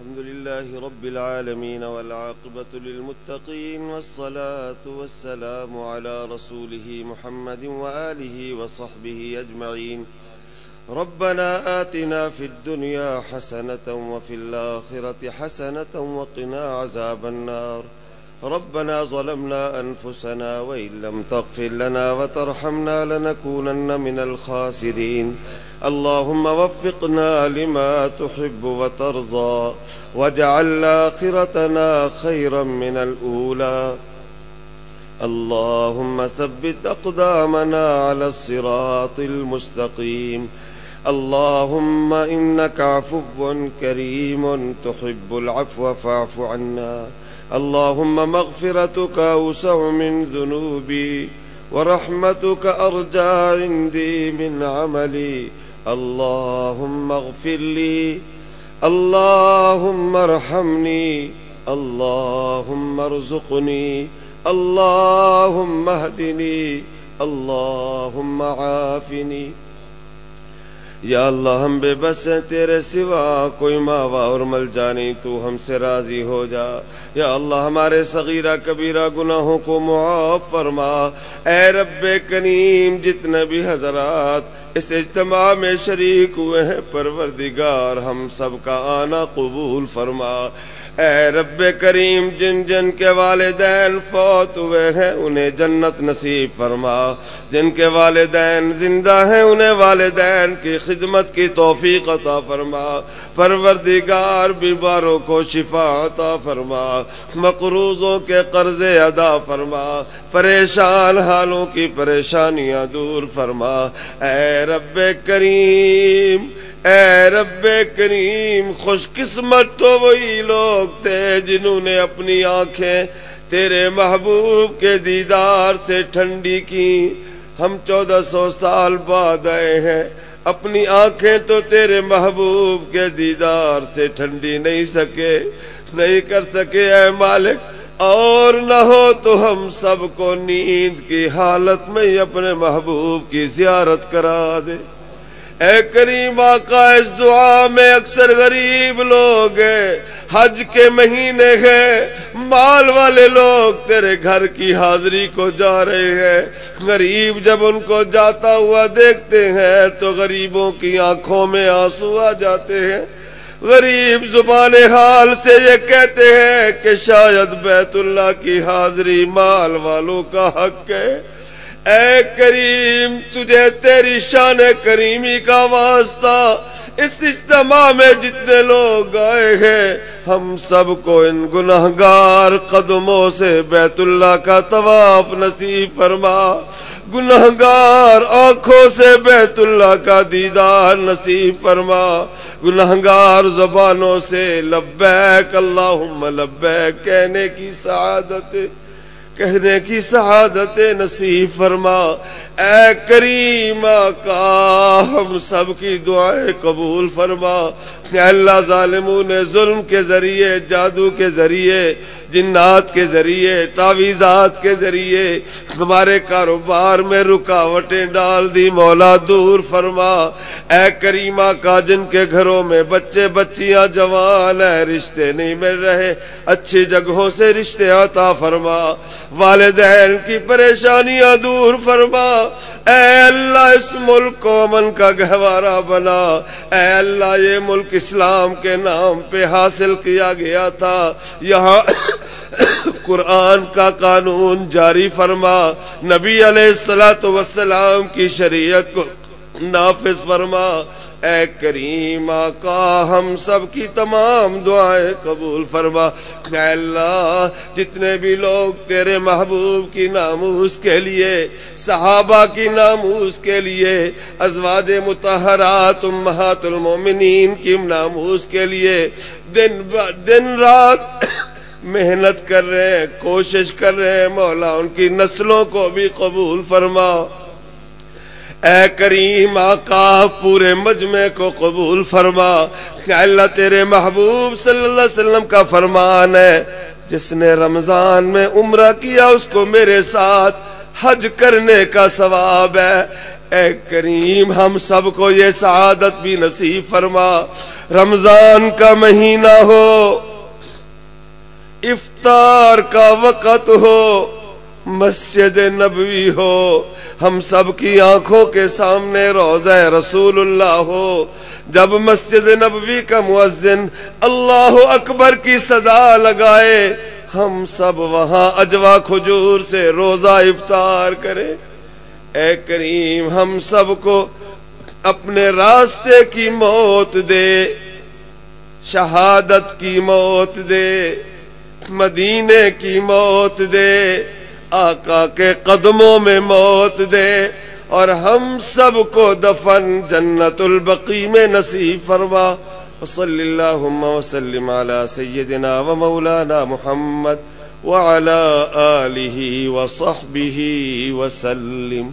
الحمد لله رب العالمين والعاقبة للمتقين والصلاة والسلام على رسوله محمد وآله وصحبه أجمعين. ربنا آتنا في الدنيا حسنة وفي الآخرة حسنة وقنا عذاب النار. ربنا ظلمنا أنفسنا وإن لم تغفر لنا وترحمنا لنكونن من الخاسرين. اللهم وفقنا لما تحب وترضى واجعل آخرتنا خيرا من الأولى. اللهم ثبت أقدامنا على الصراط المستقيم. اللهم إنك عفو كريم تحب العفو فاعف عنا. اللهم مغفرتك أوسع من ذنوبي ورحمتك أرجى عندي من عملي. اللهم اغفر لي اللهم ارحمني اللهم ارزقني اللهم اهدني اللهم عافني یا اللہ ہم بے بس ہیں تیرے سوا کوئی ماوا اور مل جانی تو ہم سے راضی ہو جا یا اللہ ہمارے صغیرہ کبیرہ گناہوں کو معاف فرما اے رب کریم جتنے بھی حضرات اس اجتماع میں شریک ہوئے ہیں پروردگار ہم سب کا آنا قبول فرما۔ اے رب کریم، جن جن کے والدین فوت ہوئے ہیں، انہیں جنت نصیب فرما۔ جن کے والدین زندہ ہیں، انہیں والدین کی خدمت کی توفیق عطا فرما۔ پروردگار بیماروں کو شفا عطا فرما۔ مقروضوں کے قرض ادا فرما۔ پریشان حالوں کی پریشانیاں دور فرما۔ اے رب کریم اے رب کریم، خوش قسمت تو وہی لوگ تھے جنہوں نے اپنی آنکھیں تیرے محبوب کے دیدار سے ٹھنڈی کی۔ ہم چودہ سو سال بعد آئے ہیں۔ اپنی آنکھیں تو تیرے محبوب کے دیدار سے ٹھنڈی نہیں سکے، نہیں کر سکے اے مالک۔ اور نہ ہو تو ہم سب کو نیند کی حالت میں اپنے محبوب کی زیارت کرا دے۔ اے کریم آقا اس دعا میں اکثر غریب لوگ ہیں۔ حج کے مہینے ہیں، مال والے لوگ تیرے گھر کی حاضری کو جا رہے ہیں۔ غریب جب ان کو جاتا ہوا دیکھتے ہیں، تو غریبوں کی آنکھوں میں آنسو آ جاتے ہیں۔ غریب زبان حال سے یہ کہتے ہیں کہ شاید بیت اللہ کی حاضری مال والوں کا حق ہے۔ اے کریم، تجھے تیری شان کریمی کا واسطہ اس اجتماع میں جتنے لوگ آئے ہیں، ہم سب کو ان گناہگار قدموں سے بیت اللہ کا طواف نصیب فرما۔ گناہگار آنکھوں سے بیت اللہ کا دیدار نصیب فرما۔ گناہگار زبانوں سے لبیک، اللہم لبیک، کہنے کی سعادت کہنے کی سعادت نصیب فرما، اے کریم کا ہم سب کی دعائیں قبول فرما۔ اے اللہ ظالموں نے ظلم کے ذریعے، جادو کے ذریعے، جنات کے ذریعے تعویزات کے ذریعے ہمارے کاروبار میں رکاوٹیں ڈال دی۔ مولا دور فرما۔ اے کریمہ کا جن کے گھروں میں بچے بچیاں جوان ہیں، رشتے نہیں مل رہے، اچھی جگہوں سے رشتے عطا فرما۔ والدین کی پریشانیاں دور فرما۔ اے اللہ، اس ملک کو امن کا گہوارہ بنا۔ اے اللہ، یہ ملک اسلام کے نام پہ حاصل کیا گیا تھا۔ یہاں قرآن کا قانون جاری فرما۔ نبی علیہ السلام وسلام کی شریعت کو نافذ فرما، اے کریم آقا، ہم سب کی تمام دعائیں قبول فرما۔ اے اللہ، جتنے بھی لوگ تیرے محبوب کی ناموس کے لیے، صحابہ کی ناموس کے لیے، ازواج متحرات امہات المومنین کی ناموس کے لیے، دن دن رات محنت کر رہے ہیں کوشش کر رہے ہیں مولا ان کی نسلوں کو بھی قبول فرما۔ اے کریم آقا، پورے مجمع کو قبول فرما کہ اللہ تیرے محبوب صلی اللہ علیہ وسلم کا فرمان ہے۔ جس نے رمضان میں عمرہ کیا، اس کو میرے ساتھ حج کرنے کا ثواب ہے۔ اے کریم، ہم سب کو یہ سعادت بھی نصیب فرما۔ رمضان کا مہینہ ہو، افطار کا وقت ہو۔ مسجد نبوی ہو، ہم سب کی آنکھوں کے سامنے روزہ رسول اللہ ہو۔ جب مسجد نبوی کا مؤذن اللہ اکبر کی صدا لگائے، ہم سب وہاں اجوا کھجور سے روزہ افطار کرے۔ اے کریم، ہم سب کو اپنے راستے کی موت دے، شہادت کی موت دے، مدینے کی موت دے۔ آقا کے قدموں میں موت دے اور ہم سب کو دفن جنت البقی میں نصیب فرما۔ وصلی اللہم وسلم علی سیدنا و مولانا محمد وعلى آلہ وصحبہ وسلم۔